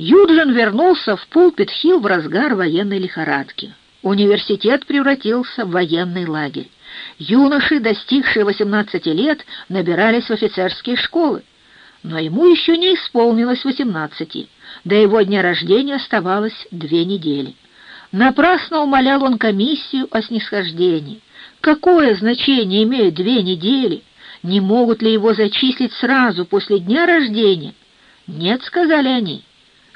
Юджин вернулся в Пулпит-Хилл в разгар военной лихорадки. Университет превратился в военный лагерь. Юноши, достигшие 18 лет, набирались в офицерские школы. Но ему еще не исполнилось 18. До его дня рождения оставалось две недели. Напрасно умолял он комиссию о снисхождении. Какое значение имеют две недели? Не могут ли его зачислить сразу после дня рождения? Нет, сказали они.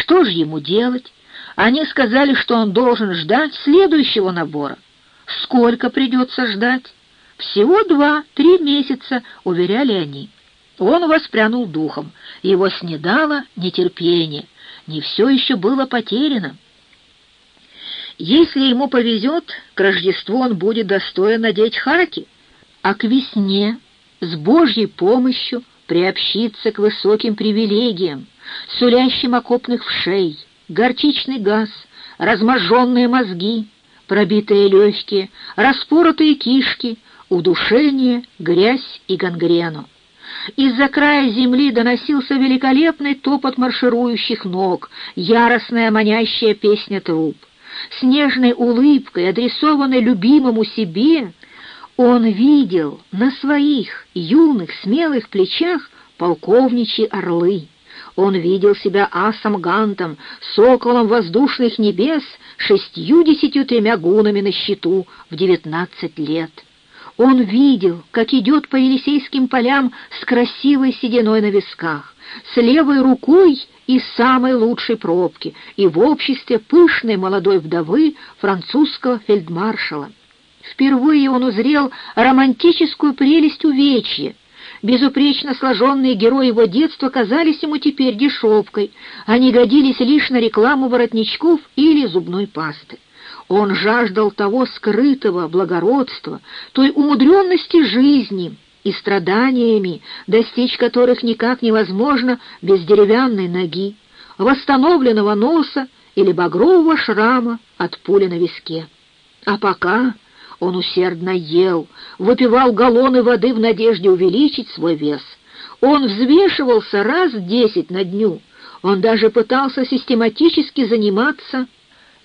Что же ему делать? Они сказали, что он должен ждать следующего набора. Сколько придется ждать? Всего два-три месяца, уверяли они. Он воспрянул духом, его снедало нетерпение. Не все еще было потеряно. Если ему повезет, к Рождеству он будет достоин надеть хаки, а к весне с Божьей помощью приобщиться к высоким привилегиям, сулящим окопных вшей, горчичный газ, разможженные мозги, пробитые легкие, распоротые кишки, удушение, грязь и гангрену. Из-за края земли доносился великолепный топот марширующих ног, яростная манящая песня труп. С нежной улыбкой, адресованной любимому себе, он видел на своих юных смелых плечах полковничьи орлы. Он видел себя асом Гантом, соколом воздушных небес, шестью-десятью тремя гунами на счету в девятнадцать лет. Он видел, как идет по Елисейским полям с красивой сединой на висках, с левой рукой и самой лучшей пробки, и в обществе пышной молодой вдовы французского фельдмаршала. Впервые он узрел романтическую прелесть увечья, Безупречно сложенные герои его детства казались ему теперь дешевкой, они годились лишь на рекламу воротничков или зубной пасты. Он жаждал того скрытого благородства, той умудренности жизни и страданиями, достичь которых никак невозможно без деревянной ноги, восстановленного носа или багрового шрама от пули на виске. А пока он усердно ел, выпивал галлоны воды в надежде увеличить свой вес. Он взвешивался раз десять на дню. Он даже пытался систематически заниматься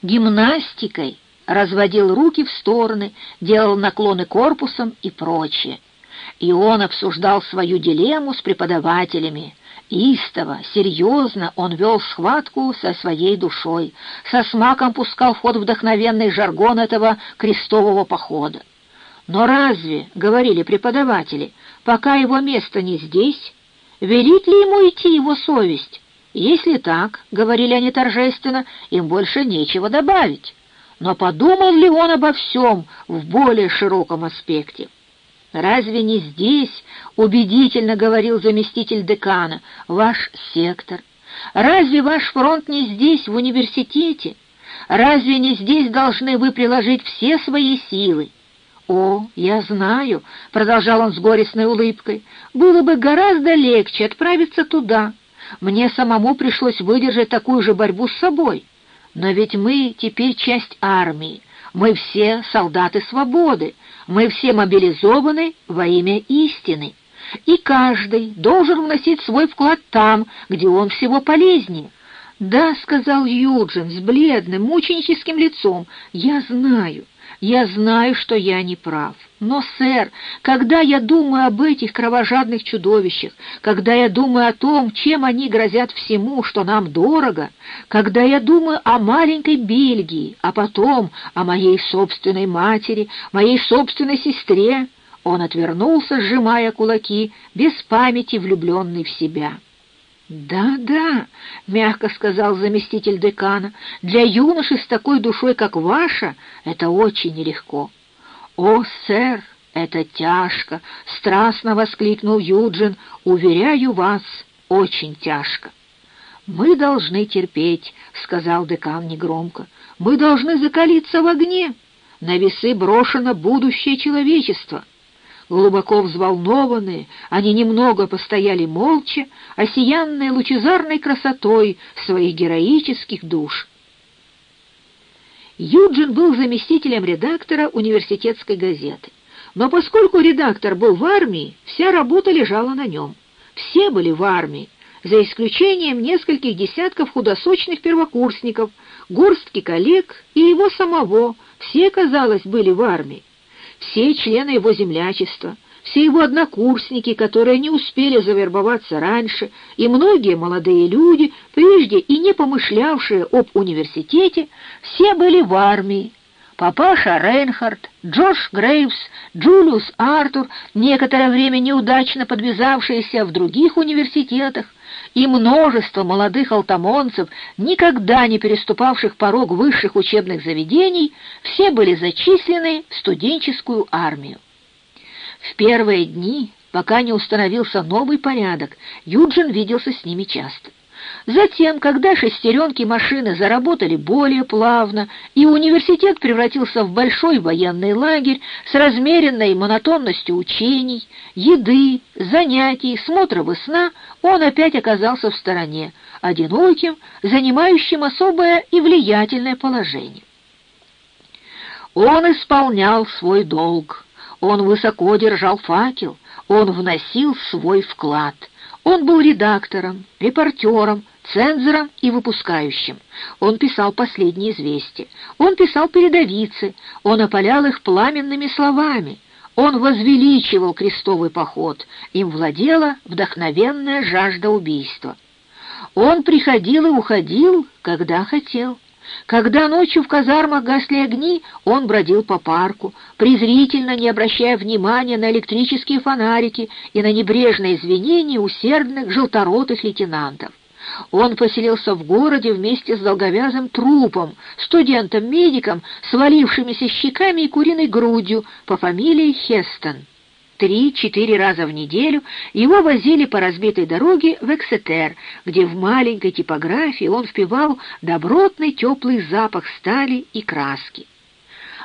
гимнастикой, разводил руки в стороны, делал наклоны корпусом и прочее. И он обсуждал свою дилемму с преподавателями, Истово, серьезно он вел схватку со своей душой, со смаком пускал в ход вдохновенный жаргон этого крестового похода. Но разве, — говорили преподаватели, — пока его место не здесь, велит ли ему идти его совесть? Если так, — говорили они торжественно, — им больше нечего добавить. Но подумал ли он обо всем в более широком аспекте? «Разве не здесь, — убедительно говорил заместитель декана, — ваш сектор? Разве ваш фронт не здесь, в университете? Разве не здесь должны вы приложить все свои силы?» «О, я знаю», — продолжал он с горестной улыбкой, — «было бы гораздо легче отправиться туда. Мне самому пришлось выдержать такую же борьбу с собой. Но ведь мы теперь часть армии, мы все солдаты свободы, мы все мобилизованы во имя истины, и каждый должен вносить свой вклад там, где он всего полезнее. «Да», — сказал Юджин с бледным, мученическим лицом, — «я знаю, я знаю, что я не прав. Но, сэр, когда я думаю об этих кровожадных чудовищах, когда я думаю о том, чем они грозят всему, что нам дорого, когда я думаю о маленькой Бельгии, а потом о моей собственной матери, моей собственной сестре, он отвернулся, сжимая кулаки, без памяти влюбленный в себя. «Да, да», — мягко сказал заместитель декана, — «для юноши с такой душой, как ваша, это очень нелегко». «О, сэр, это тяжко!» — страстно воскликнул Юджин. «Уверяю вас, очень тяжко». «Мы должны терпеть», — сказал декан негромко. «Мы должны закалиться в огне. На весы брошено будущее человечества». Глубоко взволнованные, они немного постояли молча, осиянные лучезарной красотой своих героических душ. Юджин был заместителем редактора университетской газеты. Но поскольку редактор был в армии, вся работа лежала на нем. Все были в армии, за исключением нескольких десятков худосочных первокурсников, горстки коллег и его самого, все, казалось, были в армии. Все члены его землячества, все его однокурсники, которые не успели завербоваться раньше, и многие молодые люди, прежде и не помышлявшие об университете, все были в армии, Папаша Рейнхард, Джош Грейвс, Джулиус Артур, некоторое время неудачно подвязавшиеся в других университетах, и множество молодых алтамонцев, никогда не переступавших порог высших учебных заведений, все были зачислены в студенческую армию. В первые дни, пока не установился новый порядок, Юджин виделся с ними часто. Затем, когда шестеренки машины заработали более плавно, и университет превратился в большой военный лагерь с размеренной монотонностью учений, еды, занятий, смотров и сна, он опять оказался в стороне, одиноким, занимающим особое и влиятельное положение. Он исполнял свой долг, он высоко держал факел, он вносил свой вклад — он был редактором, репортером, цензором и выпускающим. Он писал последние известия. Он писал передовицы. Он опалял их пламенными словами. Он возвеличивал крестовый поход. Им владела вдохновенная жажда убийства. Он приходил и уходил, когда хотел. Когда ночью в казармах гасли огни, он бродил по парку, презрительно не обращая внимания на электрические фонарики и на небрежные извинения усердных желторотых лейтенантов. Он поселился в городе вместе с долговязым трупом, студентом-медиком, свалившимися щеками и куриной грудью по фамилии Хестон. Три-четыре раза в неделю его возили по разбитой дороге в Эксетер, где в маленькой типографии он впивал добротный теплый запах стали и краски.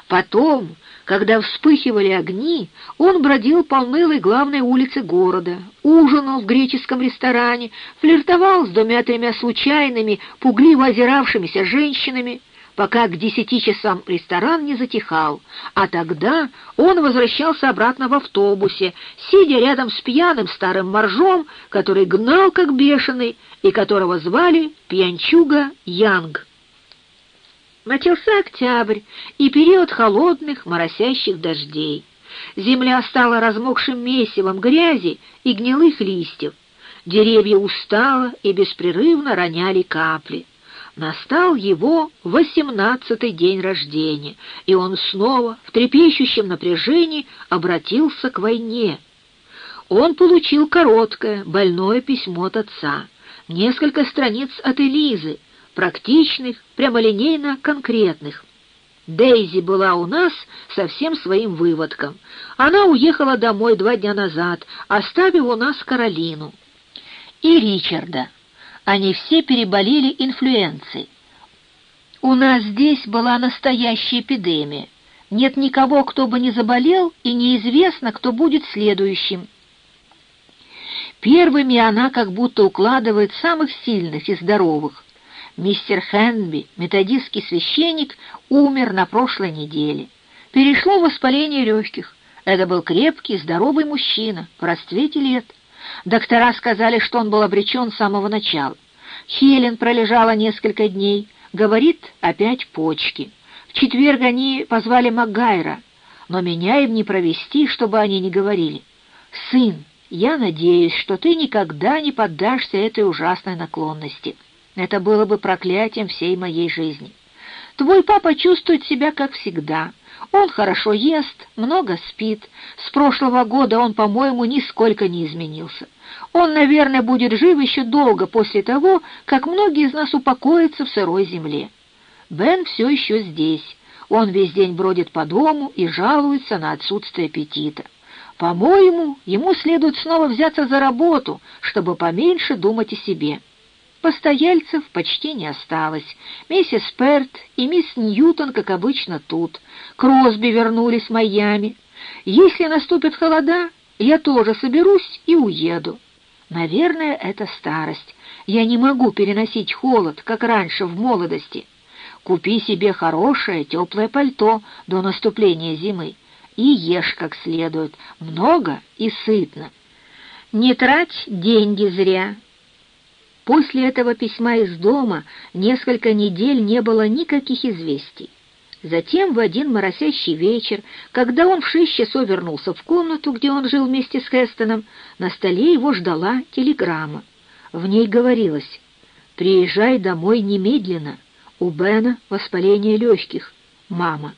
Потом, когда вспыхивали огни, он бродил по унылой главной улице города, ужинал в греческом ресторане, флиртовал с двумя-тремя случайными, пугливо озиравшимися женщинами, пока к десяти часам ресторан не затихал, а тогда он возвращался обратно в автобусе, сидя рядом с пьяным старым моржом, который гнал как бешеный и которого звали пьянчуга Янг. Начался октябрь и период холодных, моросящих дождей. Земля стала размокшим месивом грязи и гнилых листьев. Деревья устало и беспрерывно роняли капли. Настал его восемнадцатый день рождения, и он снова в трепещущем напряжении обратился к войне. Он получил короткое, больное письмо от отца, несколько страниц от Элизы, практичных, прямолинейно конкретных. Дейзи была у нас со всем своим выводком. Она уехала домой два дня назад, оставив у нас Каролину. И Ричарда. Они все переболели инфлюенцией. У нас здесь была настоящая эпидемия. Нет никого, кто бы не заболел, и неизвестно, кто будет следующим. Первыми она как будто укладывает самых сильных и здоровых. Мистер Хэнби, методистский священник, умер на прошлой неделе. Перешло воспаление легких. Это был крепкий, здоровый мужчина, в расцвете лет. Доктора сказали, что он был обречен с самого начала. Хелен пролежала несколько дней, говорит, опять почки. В четверг они позвали Макгайра, но меня им не провести, чтобы они не говорили. «Сын, я надеюсь, что ты никогда не поддашься этой ужасной наклонности. Это было бы проклятием всей моей жизни. Твой папа чувствует себя как всегда». Он хорошо ест, много спит. С прошлого года он, по-моему, нисколько не изменился. Он, наверное, будет жив еще долго после того, как многие из нас упокоятся в сырой земле. Бен все еще здесь. Он весь день бродит по дому и жалуется на отсутствие аппетита. По-моему, ему следует снова взяться за работу, чтобы поменьше думать о себе. Постояльцев почти не осталось. Миссис Перт и мисс Ньютон, как обычно, тут. Кросби вернулись в Майами. Если наступит холода, я тоже соберусь и уеду. Наверное, это старость. Я не могу переносить холод, как раньше в молодости. Купи себе хорошее теплое пальто до наступления зимы и ешь как следует, много и сытно. Не трать деньги зря. После этого письма из дома несколько недель не было никаких известий. Затем в один моросящий вечер, когда он в шесть часов вернулся в комнату, где он жил вместе с Хестоном, на столе его ждала телеграмма. В ней говорилось «Приезжай домой немедленно. У Бена воспаление легких. Мама».